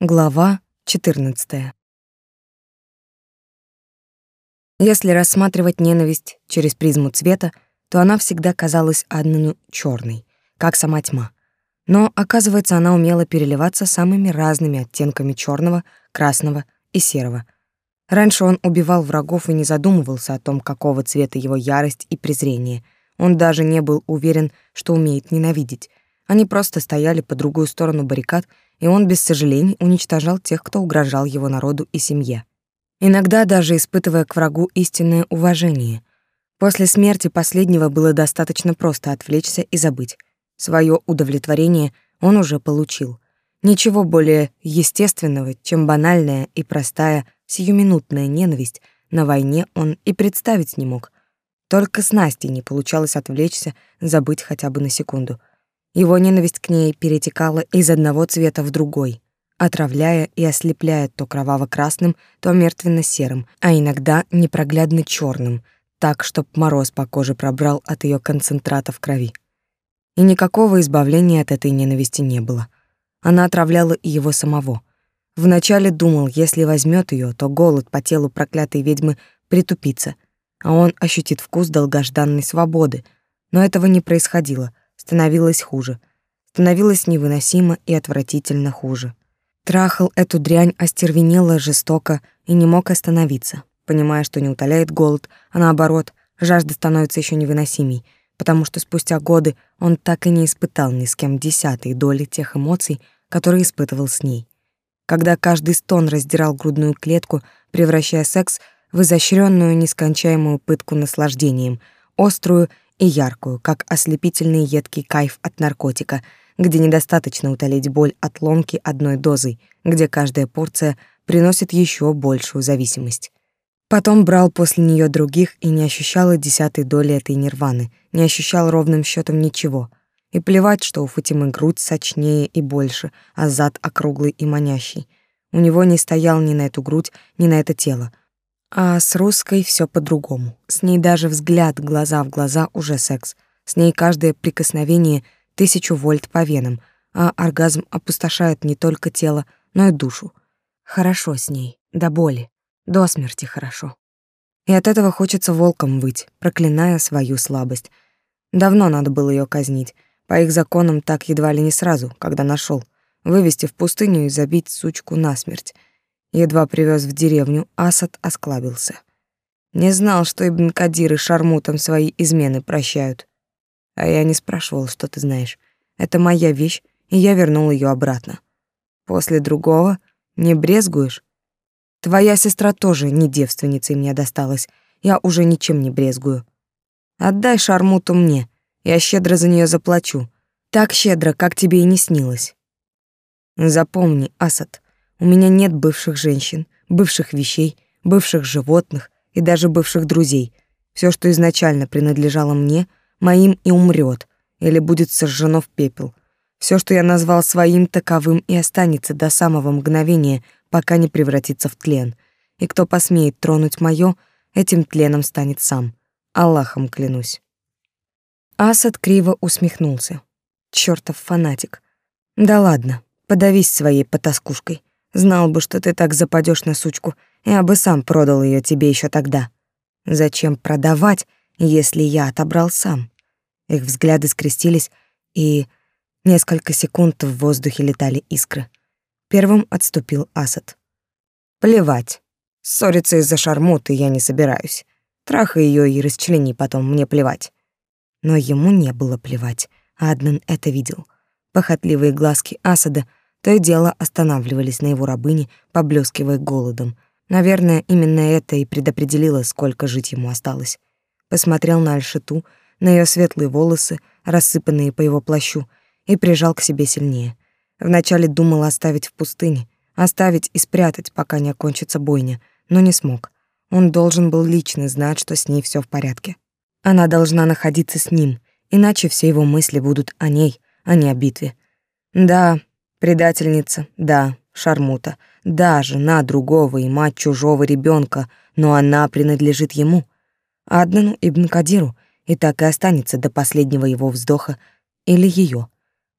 Глава 14. Если рассматривать ненависть через призму цвета, то она всегда казалась Аднану черной, как сама тьма. Но, оказывается, она умела переливаться самыми разными оттенками черного, красного и серого. Раньше он убивал врагов и не задумывался о том, какого цвета его ярость и презрение. Он даже не был уверен, что умеет ненавидеть. Они просто стояли по другую сторону баррикад и он без сожалений уничтожал тех, кто угрожал его народу и семье. Иногда даже испытывая к врагу истинное уважение. После смерти последнего было достаточно просто отвлечься и забыть. Своё удовлетворение он уже получил. Ничего более естественного, чем банальная и простая сиюминутная ненависть на войне он и представить не мог. Только с Настей не получалось отвлечься, забыть хотя бы на секунду — его ненависть к ней перетекала из одного цвета в другой, отравляя и ослепляя то кроваво-красным, то мертвенно-серым, а иногда непроглядно черным, так, чтоб мороз по коже пробрал от ее концентрата в крови. И никакого избавления от этой ненависти не было. Она отравляла и его самого. Вначале думал, если возьмет ее, то голод по телу проклятой ведьмы притупится, а он ощутит вкус долгожданной свободы. Но этого не происходило — становилось хуже. Становилось невыносимо и отвратительно хуже. Трахал эту дрянь остервенело, жестоко и не мог остановиться, понимая, что не утоляет голод, а наоборот, жажда становится еще невыносимей, потому что спустя годы он так и не испытал ни с кем десятой доли тех эмоций, которые испытывал с ней. Когда каждый стон раздирал грудную клетку, превращая секс в изощренную нескончаемую пытку наслаждением, острую и яркую, как ослепительный едкий кайф от наркотика, где недостаточно утолить боль от ломки одной дозой, где каждая порция приносит еще большую зависимость. Потом брал после нее других и не ощущал и десятой доли этой нирваны, не ощущал ровным счетом ничего. И плевать, что у Фатимы грудь сочнее и больше, а зад округлый и манящий. У него не стоял ни на эту грудь, ни на это тело — а с русской все по-другому. С ней даже взгляд глаза в глаза уже секс. С ней каждое прикосновение тысячу вольт по венам, а оргазм опустошает не только тело, но и душу. Хорошо с ней, до боли, до смерти хорошо. И от этого хочется волком выть, проклиная свою слабость. Давно надо было ее казнить. По их законам так едва ли не сразу, когда нашел, Вывести в пустыню и забить сучку насмерть — Едва привез в деревню, Асад осклабился. Не знал, что Ибн Кадир и Шармутам свои измены прощают. А я не спрашивал, что ты знаешь. Это моя вещь, и я вернул ее обратно. После другого не брезгуешь? Твоя сестра тоже не девственницей мне досталась. Я уже ничем не брезгую. Отдай Шармуту мне, я щедро за нее заплачу. Так щедро, как тебе и не снилось. Запомни, Асад, у меня нет бывших женщин, бывших вещей, бывших животных и даже бывших друзей. Все, что изначально принадлежало мне, моим и умрет, или будет сожжено в пепел. Все, что я назвал своим, таковым и останется до самого мгновения, пока не превратится в тлен. И кто посмеет тронуть моё, этим тленом станет сам. Аллахом клянусь. Асад криво усмехнулся. Чёртов фанатик. Да ладно, подавись своей потаскушкой. Знал бы, что ты так западешь на сучку, я бы сам продал ее тебе еще тогда. Зачем продавать, если я отобрал сам? Их взгляды скрестились, и несколько секунд в воздухе летали искры. Первым отступил Асад. Плевать. Ссориться из-за шармуты я не собираюсь. Трахай ее и расчлени потом, мне плевать. Но ему не было плевать. Аднан это видел. Похотливые глазки Асада — то и дело останавливались на его рабыне, поблескивая голодом. Наверное, именно это и предопределило, сколько жить ему осталось. Посмотрел на Альшиту, на ее светлые волосы, рассыпанные по его плащу, и прижал к себе сильнее. Вначале думал оставить в пустыне, оставить и спрятать, пока не окончится бойня, но не смог. Он должен был лично знать, что с ней все в порядке. Она должна находиться с ним, иначе все его мысли будут о ней, а не о битве. Да, Предательница, да, шармута, да, жена другого и мать чужого ребенка, но она принадлежит ему, Аднану Ибн Кадиру, и так и останется до последнего его вздоха или ее.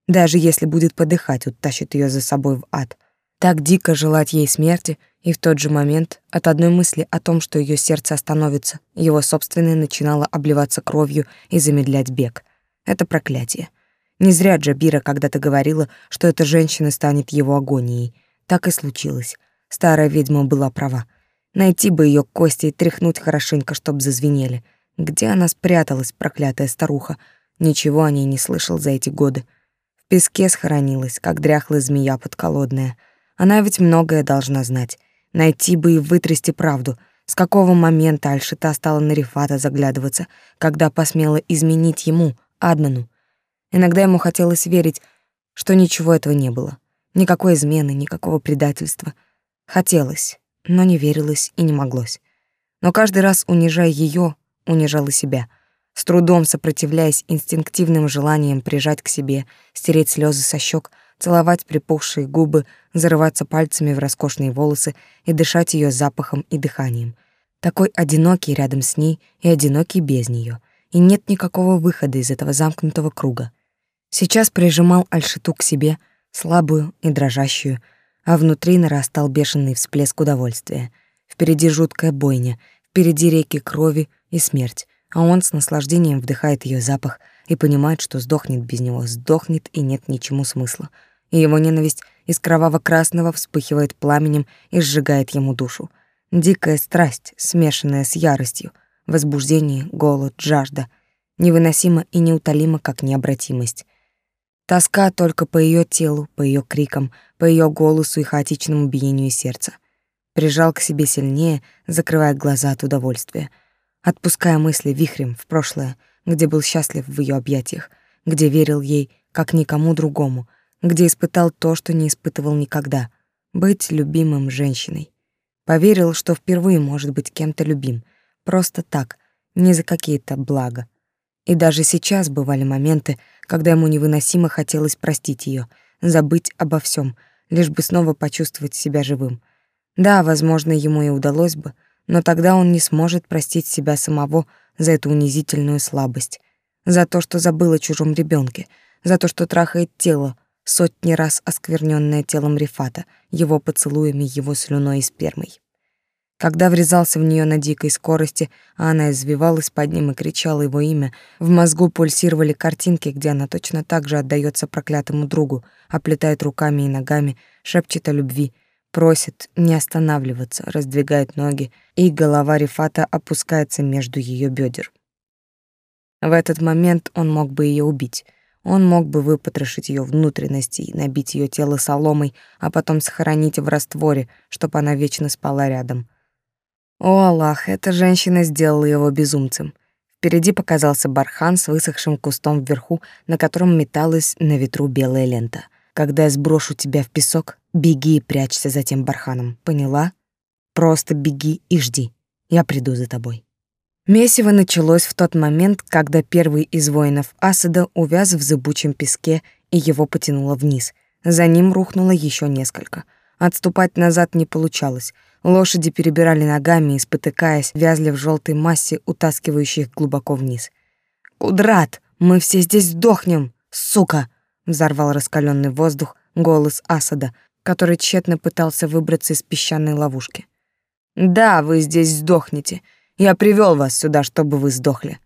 Даже если будет подыхать, утащит ее за собой в ад. Так дико желать ей смерти, и в тот же момент от одной мысли о том, что ее сердце остановится, его собственное начинало обливаться кровью и замедлять бег. Это проклятие. Не зря Джабира когда-то говорила, что эта женщина станет его агонией. Так и случилось. Старая ведьма была права. Найти бы ее кости и тряхнуть хорошенько, чтоб зазвенели. Где она спряталась, проклятая старуха? Ничего о ней не слышал за эти годы. В песке схоронилась, как дряхлая змея подколодная. Она ведь многое должна знать. Найти бы и вытрясти правду. С какого момента Альшита стала на Рифата заглядываться, когда посмела изменить ему, Аднану? Иногда ему хотелось верить, что ничего этого не было. Никакой измены, никакого предательства. Хотелось, но не верилось и не моглось. Но каждый раз, унижая ее, унижала себя, с трудом сопротивляясь инстинктивным желаниям прижать к себе, стереть слезы со щек, целовать припухшие губы, зарываться пальцами в роскошные волосы и дышать ее запахом и дыханием. Такой одинокий рядом с ней и одинокий без нее, и нет никакого выхода из этого замкнутого круга. Сейчас прижимал Альшиту к себе, слабую и дрожащую, а внутри нарастал бешеный всплеск удовольствия. Впереди жуткая бойня, впереди реки крови и смерть, а он с наслаждением вдыхает ее запах и понимает, что сдохнет без него, сдохнет и нет ничему смысла. И его ненависть из кроваво-красного вспыхивает пламенем и сжигает ему душу. Дикая страсть, смешанная с яростью, возбуждение, голод, жажда, невыносимо и неутолимо, как необратимость. Тоска только по ее телу, по ее крикам, по ее голосу и хаотичному биению сердца. Прижал к себе сильнее, закрывая глаза от удовольствия, отпуская мысли вихрем в прошлое, где был счастлив в ее объятиях, где верил ей, как никому другому, где испытал то, что не испытывал никогда — быть любимым женщиной. Поверил, что впервые может быть кем-то любим, просто так, не за какие-то блага. И даже сейчас бывали моменты, когда ему невыносимо хотелось простить ее, забыть обо всем, лишь бы снова почувствовать себя живым. Да, возможно, ему и удалось бы, но тогда он не сможет простить себя самого за эту унизительную слабость, за то, что забыл о чужом ребенке, за то, что трахает тело, сотни раз оскверненное телом Рифата, его поцелуями, его слюной и спермой. Когда врезался в нее на дикой скорости, а она извивалась под ним и кричала его имя, в мозгу пульсировали картинки, где она точно так же отдаётся проклятому другу, оплетает руками и ногами, шепчет о любви, просит не останавливаться, раздвигает ноги, и голова Рифата опускается между ее бедер. В этот момент он мог бы ее убить. Он мог бы выпотрошить ее внутренности и набить ее тело соломой, а потом сохранить в растворе, чтобы она вечно спала рядом — о, Аллах, эта женщина сделала его безумцем. Впереди показался бархан с высохшим кустом вверху, на котором металась на ветру белая лента. Когда я сброшу тебя в песок, беги и прячься за тем барханом. Поняла? Просто беги и жди. Я приду за тобой. Месиво началось в тот момент, когда первый из воинов Асада увяз в зыбучем песке и его потянуло вниз. За ним рухнуло еще несколько. Отступать назад не получалось — Лошади перебирали ногами и, спотыкаясь, вязли в желтой массе, утаскивающей их глубоко вниз. «Кудрат, мы все здесь сдохнем, сука!» — взорвал раскаленный воздух голос Асада, который тщетно пытался выбраться из песчаной ловушки. «Да, вы здесь сдохнете. Я привел вас сюда, чтобы вы сдохли».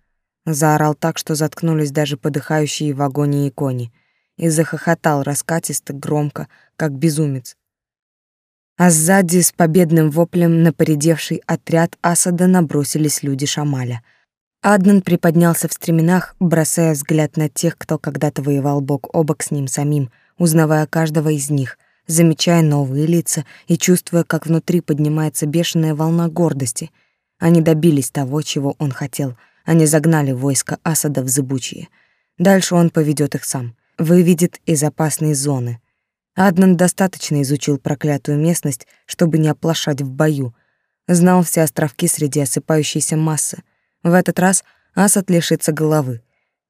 Заорал так, что заткнулись даже подыхающие в агонии кони, и захохотал раскатисто громко, как безумец, а сзади с победным воплем на поредевший отряд Асада набросились люди Шамаля. Аднан приподнялся в стременах, бросая взгляд на тех, кто когда-то воевал бок о бок с ним самим, узнавая каждого из них, замечая новые лица и чувствуя, как внутри поднимается бешеная волна гордости. Они добились того, чего он хотел. Они загнали войско Асада в зыбучие. Дальше он поведет их сам, выведет из опасной зоны, Аднан достаточно изучил проклятую местность, чтобы не оплошать в бою. Знал все островки среди осыпающейся массы. В этот раз Асад лишится головы.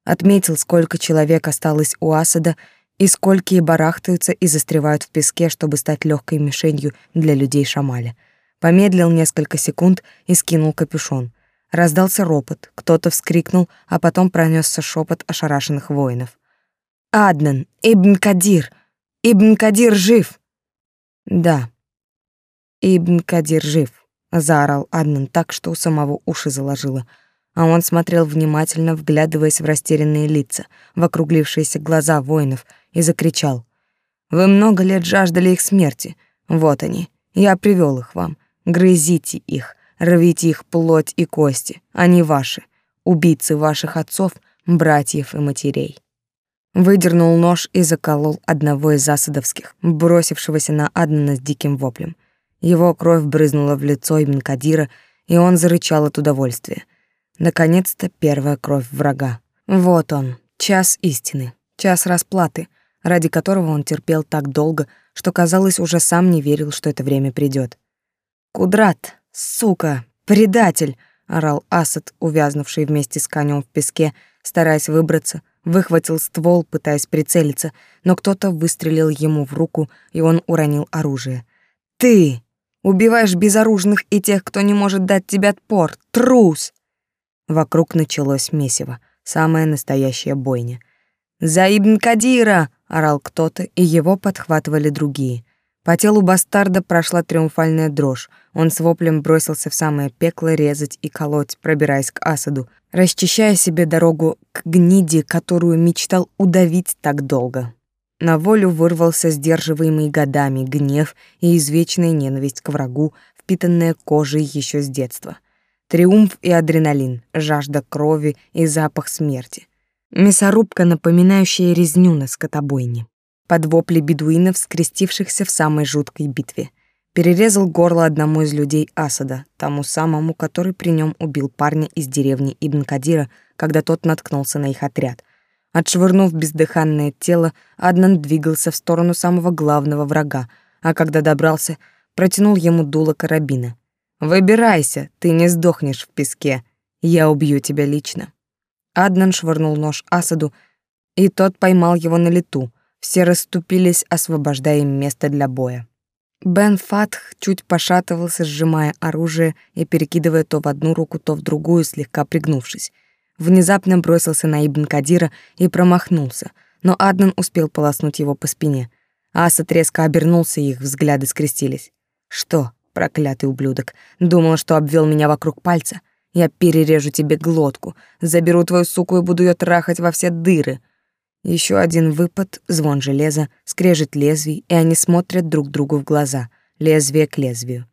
Отметил, сколько человек осталось у Асада и сколькие барахтаются и застревают в песке, чтобы стать легкой мишенью для людей Шамаля. Помедлил несколько секунд и скинул капюшон. Раздался ропот, кто-то вскрикнул, а потом пронесся шепот ошарашенных воинов. «Аднан! Ибн Кадир!» Ибн Кадир жив!» Да. Ибн Кадир жив, заорал Аднан так, что у самого уши заложило. А он смотрел внимательно, вглядываясь в растерянные лица, в округлившиеся глаза воинов, и закричал: "Вы много лет жаждали их смерти. Вот они. Я привел их вам. Грызите их, рвите их плоть и кости. Они ваши, убийцы ваших отцов, братьев и матерей". Выдернул нож и заколол одного из засадовских, бросившегося на Аднана с диким воплем. Его кровь брызнула в лицо Ибн Кадира, и он зарычал от удовольствия. Наконец-то первая кровь врага. Вот он, час истины, час расплаты, ради которого он терпел так долго, что, казалось, уже сам не верил, что это время придёт. «Кудрат, сука, предатель!» — орал Асад, увязнувший вместе с конем в песке, стараясь выбраться — выхватил ствол, пытаясь прицелиться, но кто-то выстрелил ему в руку, и он уронил оружие. «Ты! Убиваешь безоружных и тех, кто не может дать тебе отпор! Трус!» Вокруг началось месиво, самая настоящая бойня. «За Ибн Кадира!» — орал кто-то, и его подхватывали другие. По телу бастарда прошла триумфальная дрожь. Он с воплем бросился в самое пекло резать и колоть, пробираясь к Асаду, расчищая себе дорогу к гниде, которую мечтал удавить так долго. На волю вырвался сдерживаемый годами гнев и извечная ненависть к врагу, впитанная кожей еще с детства. Триумф и адреналин, жажда крови и запах смерти. Мясорубка, напоминающая резню на скотобойне под вопли бедуинов, скрестившихся в самой жуткой битве. Перерезал горло одному из людей Асада, тому самому, который при нем убил парня из деревни Ибн Кадира, когда тот наткнулся на их отряд. Отшвырнув бездыханное тело, Аднан двигался в сторону самого главного врага, а когда добрался, протянул ему дуло карабина. «Выбирайся, ты не сдохнешь в песке. Я убью тебя лично». Аднан швырнул нож Асаду, и тот поймал его на лету — все расступились, освобождая им место для боя. Бен Фатх чуть пошатывался, сжимая оружие и перекидывая то в одну руку, то в другую, слегка пригнувшись. Внезапно бросился на Ибн Кадира и промахнулся, но Аднан успел полоснуть его по спине. Асад резко обернулся, и их взгляды скрестились. «Что, проклятый ублюдок, думал, что обвел меня вокруг пальца? Я перережу тебе глотку, заберу твою суку и буду ее трахать во все дыры!» Еще один выпад, звон железа, скрежет лезвий, и они смотрят друг другу в глаза, лезвие к лезвию.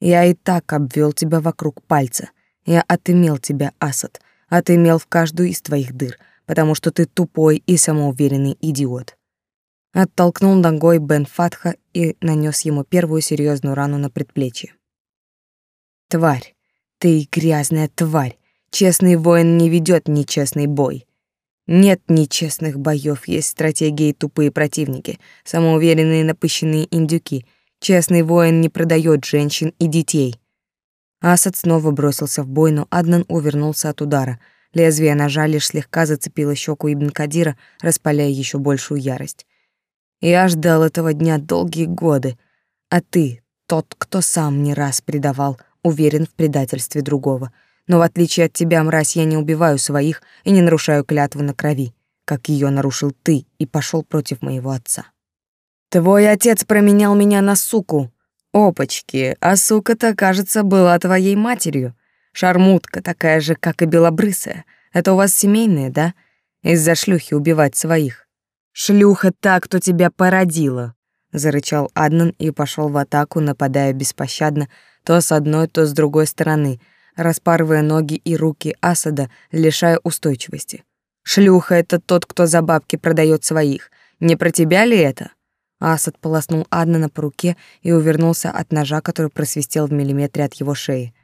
Я и так обвел тебя вокруг пальца. Я отымел тебя, Асад, отымел в каждую из твоих дыр, потому что ты тупой и самоуверенный идиот. Оттолкнул ногой Бен Фатха и нанес ему первую серьезную рану на предплечье. Тварь, ты грязная тварь. Честный воин не ведет нечестный бой. Нет нечестных боев, есть стратегии и тупые противники, самоуверенные напыщенные индюки. Честный воин не продает женщин и детей. Асад снова бросился в бой, но Аднан увернулся от удара. Лезвие ножа лишь слегка зацепило щеку Ибн Кадира, распаляя еще большую ярость. Я ждал этого дня долгие годы, а ты, тот, кто сам не раз предавал, уверен в предательстве другого — но в отличие от тебя, мразь, я не убиваю своих и не нарушаю клятвы на крови, как ее нарушил ты и пошел против моего отца. Твой отец променял меня на суку. Опачки, а сука-то, кажется, была твоей матерью. Шармутка такая же, как и белобрысая. Это у вас семейные, да? Из-за шлюхи убивать своих. Шлюха та, кто тебя породила, зарычал Аднан и пошел в атаку, нападая беспощадно то с одной, то с другой стороны — распарывая ноги и руки Асада, лишая устойчивости. «Шлюха — это тот, кто за бабки продает своих. Не про тебя ли это?» Асад полоснул Аднана по руке и увернулся от ножа, который просвистел в миллиметре от его шеи.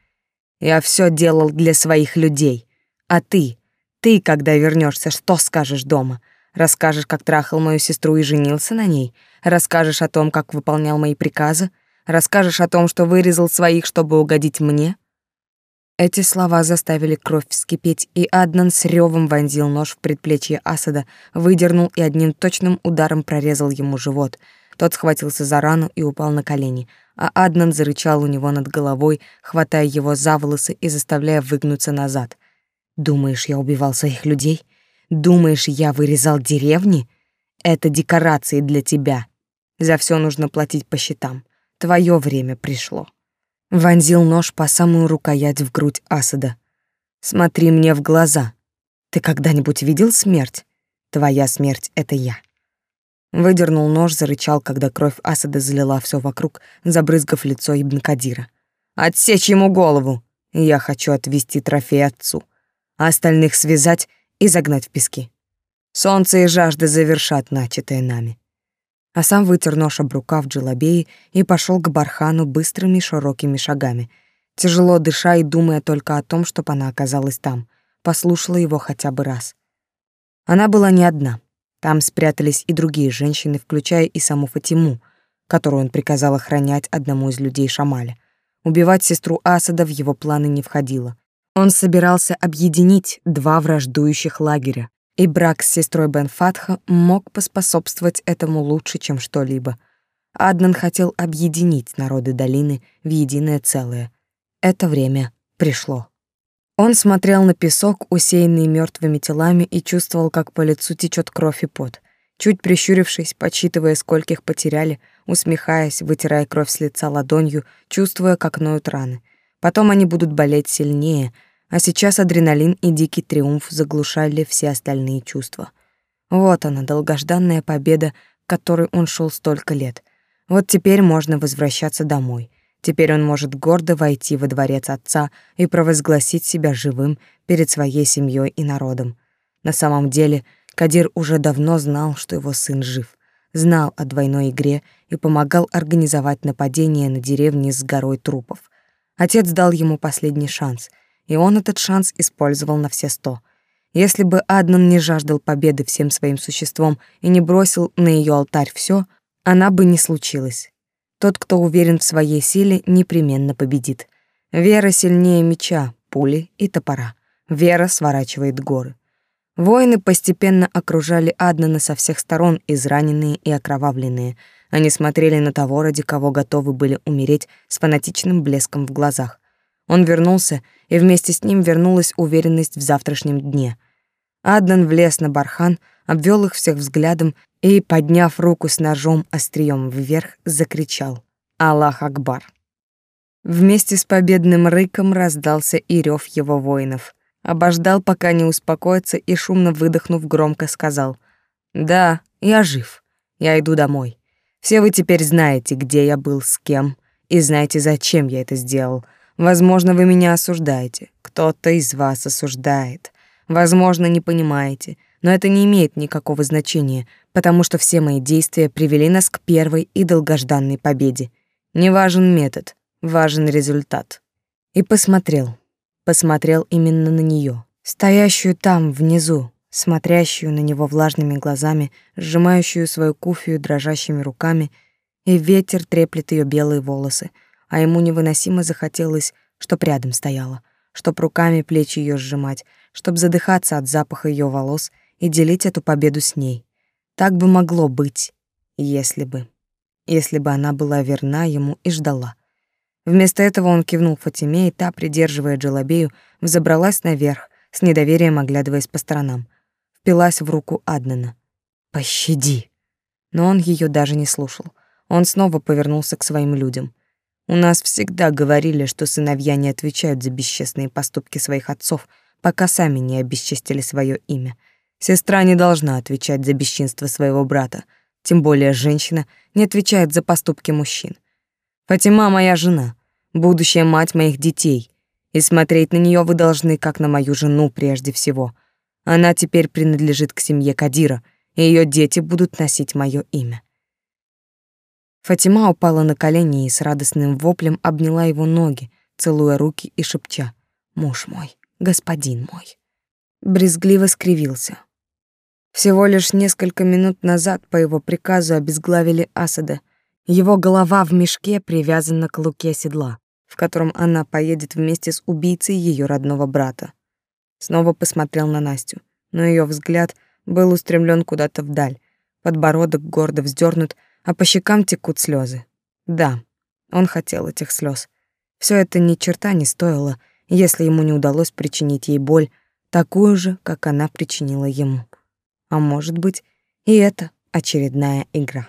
«Я все делал для своих людей. А ты? Ты, когда вернешься, что скажешь дома? Расскажешь, как трахал мою сестру и женился на ней? Расскажешь о том, как выполнял мои приказы? Расскажешь о том, что вырезал своих, чтобы угодить мне?» Эти слова заставили кровь вскипеть, и Аднан с ревом вонзил нож в предплечье Асада, выдернул и одним точным ударом прорезал ему живот. Тот схватился за рану и упал на колени, а Аднан зарычал у него над головой, хватая его за волосы и заставляя выгнуться назад. «Думаешь, я убивал своих людей? Думаешь, я вырезал деревни? Это декорации для тебя. За все нужно платить по счетам. Твое время пришло. Вонзил нож по самую рукоять в грудь Асада. Смотри мне в глаза. Ты когда-нибудь видел смерть? Твоя смерть — это я. Выдернул нож, зарычал, когда кровь Асада залила все вокруг, забрызгав лицо Ибн Кадира. «Отсечь ему голову! Я хочу отвезти трофей отцу, а остальных связать и загнать в пески. Солнце и жажда завершат начатое нами». А сам вытер нож об рукав Джелобеи и пошел к Бархану быстрыми широкими шагами, тяжело дыша и думая только о том, чтобы она оказалась там, послушала его хотя бы раз. Она была не одна — там спрятались и другие женщины, включая и саму Фатиму, которую он приказал охранять одному из людей Шамаля. Убивать сестру Асада в его планы не входило. Он собирался объединить два враждующих лагеря, и брак с сестрой Бен Фатха мог поспособствовать этому лучше, чем что-либо. Аднан хотел объединить народы долины в единое целое. Это время пришло. Он смотрел на песок, усеянный мертвыми телами, и чувствовал, как по лицу течет кровь и пот. Чуть прищурившись, подсчитывая, скольких потеряли, усмехаясь, вытирая кровь с лица ладонью, чувствуя, как ноют раны. Потом они будут болеть сильнее, а сейчас адреналин и дикий триумф заглушали все остальные чувства. Вот она, долгожданная победа, к которой он шел столько лет. Вот теперь можно возвращаться домой — Теперь он может гордо войти во дворец отца и провозгласить себя живым перед своей семьей и народом. На самом деле, Кадир уже давно знал, что его сын жив, знал о двойной игре и помогал организовать нападение на деревни с горой трупов. Отец дал ему последний шанс, и он этот шанс использовал на все сто. Если бы Аднан не жаждал победы всем своим существом и не бросил на ее алтарь все, она бы не случилась. Тот, кто уверен в своей силе, непременно победит. Вера сильнее меча, пули и топора. Вера сворачивает горы. Воины постепенно окружали Аднана со всех сторон, израненные и окровавленные. Они смотрели на того, ради кого готовы были умереть с фанатичным блеском в глазах. Он вернулся, и вместе с ним вернулась уверенность в завтрашнем дне. Аднан влез на бархан, обвел их всех взглядом и, подняв руку с ножом острием вверх, закричал «Аллах Акбар!». Вместе с победным рыком раздался и рев его воинов. Обождал, пока не успокоится, и, шумно выдохнув, громко сказал «Да, я жив. Я иду домой. Все вы теперь знаете, где я был, с кем, и знаете, зачем я это сделал. Возможно, вы меня осуждаете. Кто-то из вас осуждает. Возможно, не понимаете, но это не имеет никакого значения, потому что все мои действия привели нас к первой и долгожданной победе. Не важен метод, важен результат. И посмотрел, посмотрел именно на нее, стоящую там, внизу, смотрящую на него влажными глазами, сжимающую свою куфию дрожащими руками, и ветер треплет ее белые волосы, а ему невыносимо захотелось, чтоб рядом стояла, чтоб руками плечи ее сжимать, чтоб задыхаться от запаха ее волос и делить эту победу с ней. Так бы могло быть, если бы. Если бы она была верна ему и ждала. Вместо этого он кивнул Фатиме, и та, придерживая Джалабею, взобралась наверх, с недоверием оглядываясь по сторонам. Впилась в руку Аднана. «Пощади!» Но он ее даже не слушал. Он снова повернулся к своим людям. «У нас всегда говорили, что сыновья не отвечают за бесчестные поступки своих отцов, пока сами не обесчестили свое имя. Сестра не должна отвечать за бесчинство своего брата, тем более женщина не отвечает за поступки мужчин. Фатима моя жена, будущая мать моих детей, и смотреть на нее вы должны как на мою жену прежде всего. Она теперь принадлежит к семье Кадира, и ее дети будут носить мое имя. Фатима упала на колени и с радостным воплем обняла его ноги, целуя руки и шепча «Муж мой, господин мой». Брезгливо скривился. Всего лишь несколько минут назад по его приказу обезглавили Асада. Его голова в мешке привязана к луке седла, в котором она поедет вместе с убийцей ее родного брата. Снова посмотрел на Настю, но ее взгляд был устремлен куда-то вдаль. Подбородок гордо вздернут, а по щекам текут слезы. Да, он хотел этих слез. Все это ни черта не стоило, если ему не удалось причинить ей боль, такую же, как она причинила ему. А может быть, и это очередная игра.